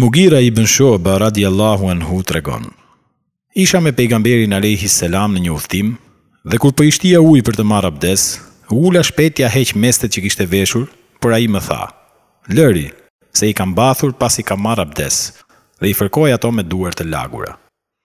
Mugira i bën shohë bë Allahu në hu të regon. Isha me pejgamberin Alehi Selam në një uftim, dhe kur për po ishtia uj për të marrë abdes, ula shpetja heq mestet që kishte veshur, për a i më tha, lëri, se i kam bathur pas i kam marrë abdes, dhe i fërkoj ato me duar të lagura.